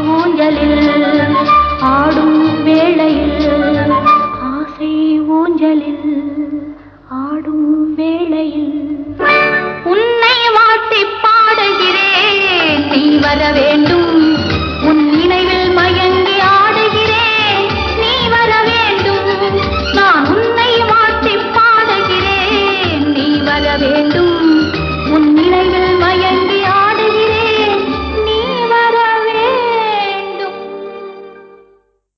ஊஞ்சலில் ஆடும் வேளையில் ஆசை ஊஞ்சலில் ஆடும் வேளையில்.